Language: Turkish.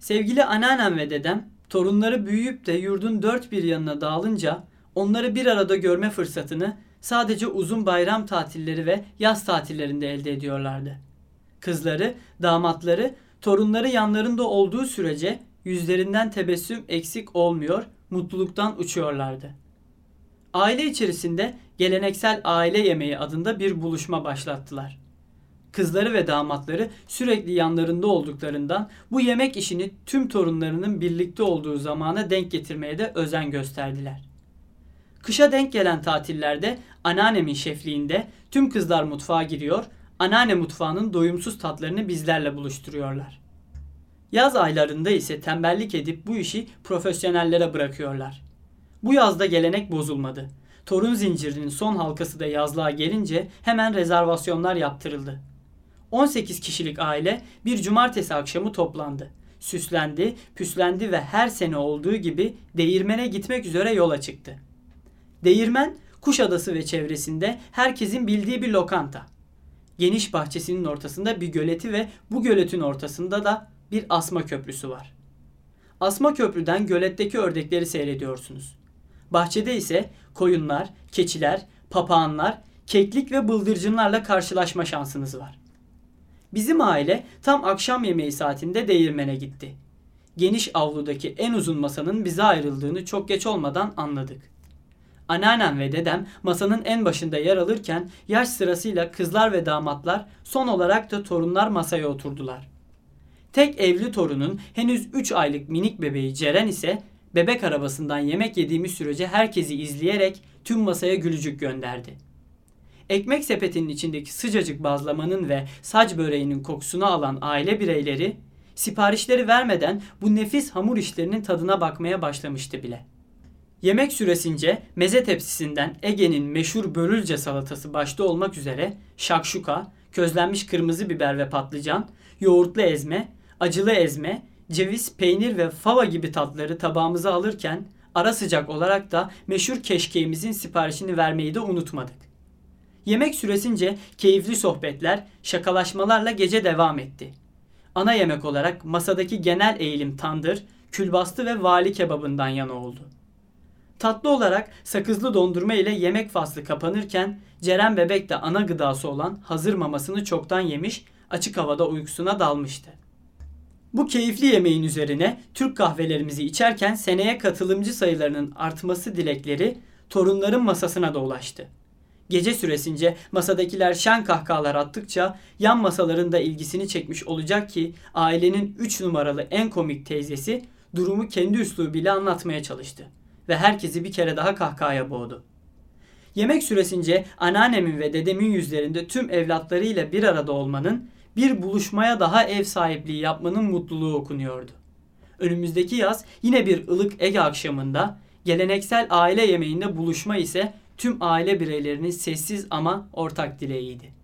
Sevgili anneannem ve dedem torunları büyüyüp de yurdun dört bir yanına dağılınca onları bir arada görme fırsatını sadece uzun bayram tatilleri ve yaz tatillerinde elde ediyorlardı. Kızları, damatları, torunları yanlarında olduğu sürece yüzlerinden tebessüm eksik olmuyor, mutluluktan uçuyorlardı. Aile içerisinde geleneksel aile yemeği adında bir buluşma başlattılar. Kızları ve damatları sürekli yanlarında olduklarından bu yemek işini tüm torunlarının birlikte olduğu zamana denk getirmeye de özen gösterdiler. Kışa denk gelen tatillerde anneannemin şefliğinde tüm kızlar mutfağa giriyor, anneanne mutfağının doyumsuz tatlarını bizlerle buluşturuyorlar. Yaz aylarında ise tembellik edip bu işi profesyonellere bırakıyorlar. Bu yazda gelenek bozulmadı. Torun zincirinin son halkası da yazlığa gelince hemen rezervasyonlar yaptırıldı. 18 kişilik aile bir cumartesi akşamı toplandı. Süslendi, püslendi ve her sene olduğu gibi değirmene gitmek üzere yola çıktı. Değirmen, Kuşadası ve çevresinde herkesin bildiği bir lokanta. Geniş bahçesinin ortasında bir göleti ve bu göletin ortasında da bir asma köprüsü var. Asma köprüden göletteki ördekleri seyrediyorsunuz. Bahçede ise koyunlar, keçiler, papağanlar, keklik ve bıldırcınlarla karşılaşma şansınız var. Bizim aile tam akşam yemeği saatinde değirmene gitti. Geniş avludaki en uzun masanın bize ayrıldığını çok geç olmadan anladık. Anneannem ve dedem masanın en başında yer alırken yaş sırasıyla kızlar ve damatlar son olarak da torunlar masaya oturdular. Tek evli torunun henüz 3 aylık minik bebeği Ceren ise bebek arabasından yemek yediğimiz sürece herkesi izleyerek tüm masaya gülücük gönderdi. Ekmek sepetinin içindeki sıcacık bazlamanın ve sac böreğinin kokusunu alan aile bireyleri siparişleri vermeden bu nefis hamur işlerinin tadına bakmaya başlamıştı bile. Yemek süresince meze tepsisinden Ege'nin meşhur börülce salatası başta olmak üzere şakşuka, közlenmiş kırmızı biber ve patlıcan, yoğurtlu ezme, acılı ezme, ceviz, peynir ve fava gibi tatları tabağımıza alırken ara sıcak olarak da meşhur keşkeğimizin siparişini vermeyi de unutmadık. Yemek süresince keyifli sohbetler, şakalaşmalarla gece devam etti. Ana yemek olarak masadaki genel eğilim tandır, külbastı ve vali kebabından yana oldu. Tatlı olarak sakızlı dondurma ile yemek faslı kapanırken Ceren bebek de ana gıdası olan hazır mamasını çoktan yemiş, açık havada uykusuna dalmıştı. Bu keyifli yemeğin üzerine Türk kahvelerimizi içerken seneye katılımcı sayılarının artması dilekleri torunların masasına da ulaştı. Gece süresince masadakiler şen kahkahalar attıkça yan masaların da ilgisini çekmiş olacak ki ailenin 3 numaralı en komik teyzesi durumu kendi üslubuyla anlatmaya çalıştı ve herkesi bir kere daha kahkahaya boğdu. Yemek süresince anneannemin ve dedemin yüzlerinde tüm evlatlarıyla bir arada olmanın, bir buluşmaya daha ev sahipliği yapmanın mutluluğu okunuyordu. Önümüzdeki yaz yine bir ılık Ege akşamında geleneksel aile yemeğinde buluşma ise tüm aile bireylerinin sessiz ama ortak dileğiydi.